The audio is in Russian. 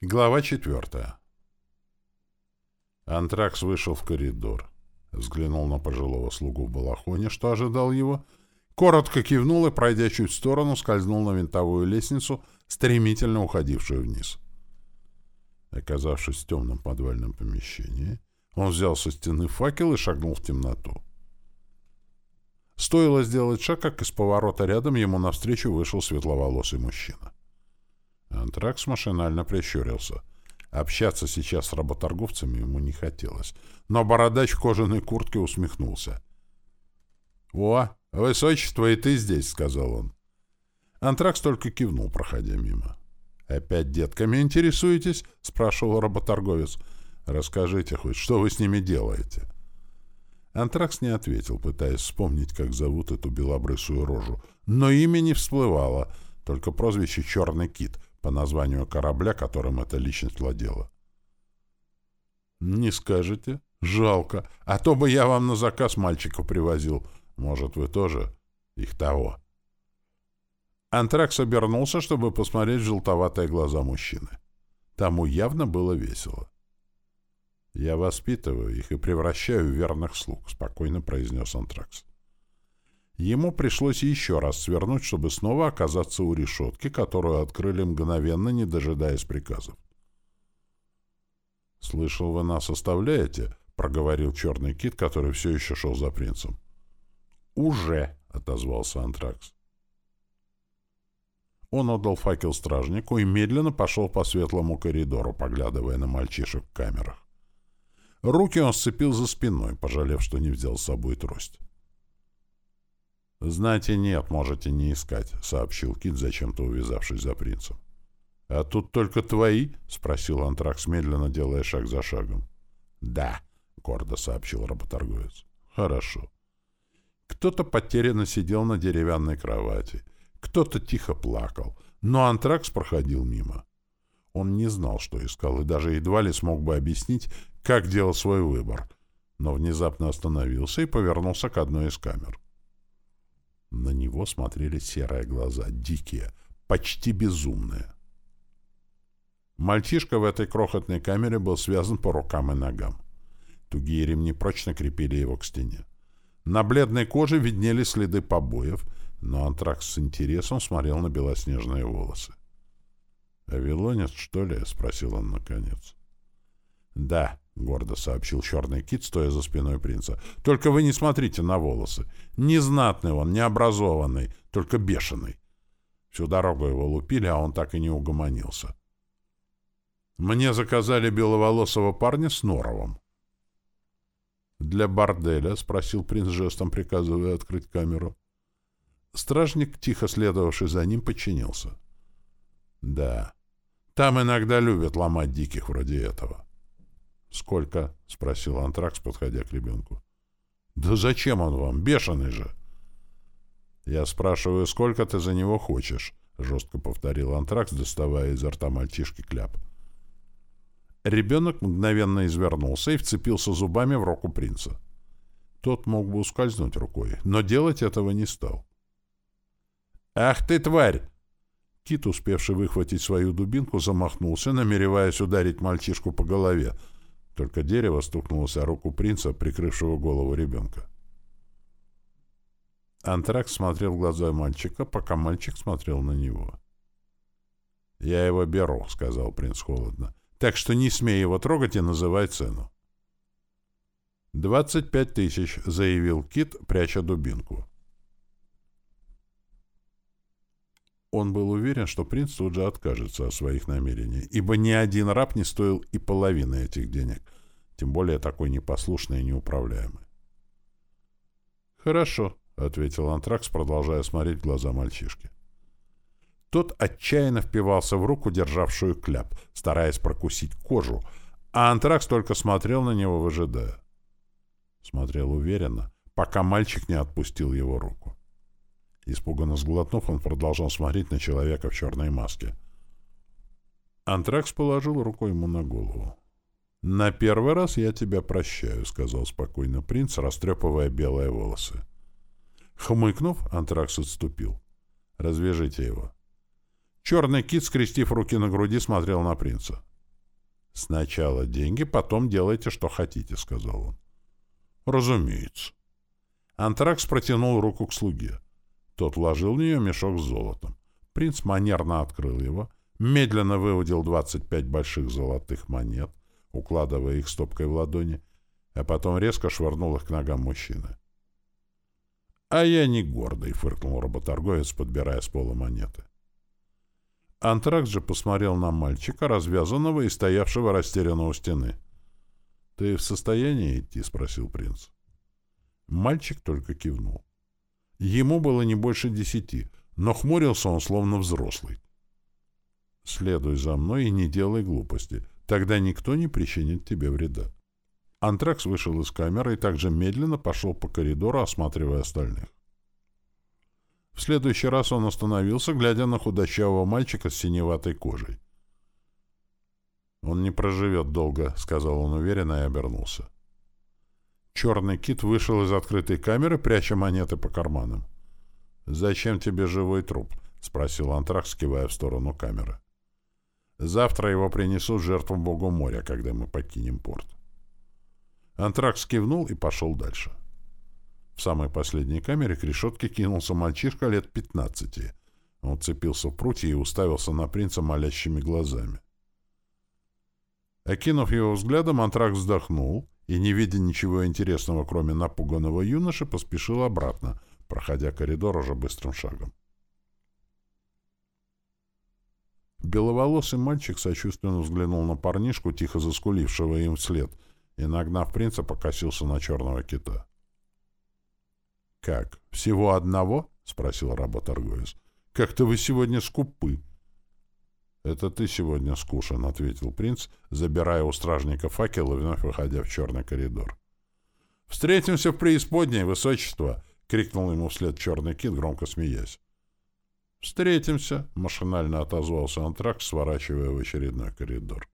Глава четвертая. Антракс вышел в коридор, взглянул на пожилого слугу в балахоне, что ожидал его, коротко кивнул и, пройдя чуть в сторону, скользнул на винтовую лестницу, стремительно уходившую вниз. Оказавшись в темном подвальном помещении, он взял со стены факел и шагнул в темноту. Стоило сделать шаг, как из поворота рядом ему навстречу вышел светловолосый мужчина. Антракс машинально прищурился. Общаться сейчас с работорговцами ему не хотелось. Но бородач в кожаной куртке усмехнулся. «О, высочество, и ты здесь», — сказал он. Антракс только кивнул, проходя мимо. «Опять детками интересуетесь?» — спрашивал работорговец. «Расскажите хоть, что вы с ними делаете?» Антракс не ответил, пытаясь вспомнить, как зовут эту белобрысую рожу. Но имя не всплывало, только прозвище «Черный кит», по названию корабля, которым эта личность владела. «Не скажете? Жалко. А то бы я вам на заказ мальчиков привозил. Может, вы тоже их того?» Антракс обернулся, чтобы посмотреть желтоватые глаза мужчины. Тому явно было весело. «Я воспитываю их и превращаю в верных слуг», — спокойно произнес Антракс. Ему пришлось еще раз свернуть, чтобы снова оказаться у решетки, которую открыли мгновенно, не дожидаясь приказов. «Слышал, вы нас оставляете?» — проговорил черный кит, который все еще шел за принцем. «Уже!» — отозвался Антракс. Он отдал факел стражнику и медленно пошел по светлому коридору, поглядывая на мальчишек в камерах. Руки он сцепил за спиной, пожалев, что не взял с собой трость. «Знати нет, можете не искать», — сообщил Кит, зачем-то увязавшись за принцем. «А тут только твои?» — спросил Антракс, медленно делая шаг за шагом. «Да», — гордо сообщил работорговец. «Хорошо». Кто-то потерянно сидел на деревянной кровати, кто-то тихо плакал, но Антракс проходил мимо. Он не знал, что искал, и даже едва ли смог бы объяснить, как делал свой выбор, но внезапно остановился и повернулся к одной из камер. На него смотрели серые глаза, дикие, почти безумные. Мальчишка в этой крохотной камере был связан по рукам и ногам. Тугие ремни прочно крепили его к стене. На бледной коже виднелись следы побоев, но антракс с интересом смотрел на белоснежные волосы. «Авилонец, что ли?» — спросил он наконец. «Да», — гордо сообщил черный кит, стоя за спиной принца. — Только вы не смотрите на волосы. Незнатный он, необразованный, только бешеный. Всю дорогу его лупили, а он так и не угомонился. Мне заказали беловолосого парня с норовом. «Для борделя?» — спросил принц жестом, приказывая открыть камеру. Стражник, тихо следовавший за ним, подчинился. «Да, там иногда любят ломать диких вроде этого». «Сколько?» — спросил Антракс, подходя к ребенку. «Да зачем он вам? Бешеный же!» «Я спрашиваю, сколько ты за него хочешь?» — жестко повторил Антракс, доставая изо рта мальчишки кляп. Ребенок мгновенно извернулся и вцепился зубами в руку принца. Тот мог бы ускользнуть рукой, но делать этого не стал. «Ах ты, тварь!» Кит, успевший выхватить свою дубинку, замахнулся, намереваясь ударить мальчишку по голове — только дерево стукнулось о руку принца, прикрывшего голову ребенка. Антракс смотрел в глаза мальчика, пока мальчик смотрел на него. «Я его беру», — сказал принц холодно. «Так что не смей его трогать и называй цену». «Двадцать пять тысяч», — заявил Кит, пряча дубинку. Он был уверен, что принц тут же откажется от своих намерений, ибо ни один раб не стоил и половины этих денег, тем более такой непослушный и неуправляемый. «Хорошо», — ответил Антракс, продолжая смотреть в глаза мальчишки. Тот отчаянно впивался в руку, державшую кляп, стараясь прокусить кожу, а Антракс только смотрел на него, выжидая. Смотрел уверенно, пока мальчик не отпустил его руку. Испуганно сглотнув, он продолжал смотреть на человека в черной маске. Антракс положил руку ему на голову. «На первый раз я тебя прощаю», — сказал спокойно принц, растрепывая белые волосы. Хмыкнув, Антракс отступил. «Развяжите его». Черный кит, скрестив руки на груди, смотрел на принца. «Сначала деньги, потом делайте, что хотите», — сказал он. «Разумеется». Антракс протянул руку к слуге. Тот вложил в нее мешок с золотом. Принц манерно открыл его, медленно выудил 25 больших золотых монет, укладывая их стопкой в ладони, а потом резко швырнул их к ногам мужчины. «А я не гордый», — фыркнул работорговец, подбирая с пола монеты. Антракс же посмотрел на мальчика, развязанного и стоявшего растерянно у стены. «Ты в состоянии идти?» — спросил принц. Мальчик только кивнул. Ему было не больше десяти, но хмурился он словно взрослый. «Следуй за мной и не делай глупости. Тогда никто не причинит тебе вреда». Антракс вышел из камеры и также медленно пошел по коридору, осматривая остальных. В следующий раз он остановился, глядя на худощавого мальчика с синеватой кожей. «Он не проживет долго», — сказал он уверенно и обернулся. Черный кит вышел из открытой камеры, пряча монеты по карманам. «Зачем тебе живой труп?» — спросил Антракс, кивая в сторону камеры. «Завтра его принесут жертвам богу моря, когда мы покинем порт». Антракс кивнул и пошел дальше. В самой последней камере к решетке кинулся мальчишка лет пятнадцати. Он цепился в прутья и уставился на принца молящими глазами. Окинув его взглядом, Антракс вздохнул и, не видя ничего интересного, кроме напуганного юноши, поспешил обратно, проходя коридор уже быстрым шагом. Беловолосый мальчик сочувственно взглянул на парнишку, тихо заскулившего им вслед — и, нагнав принца, покосился на черного кита. — Как, всего одного? — спросил работорговец. — Как-то вы сегодня скупы. — Это ты сегодня скушен, — ответил принц, забирая у стражника факел и вновь выходя в черный коридор. — Встретимся в преисподней, высочество! — крикнул ему вслед черный кит, громко смеясь. «Встретимся», — машинально отозвался Антракс, сворачивая в очередной коридор.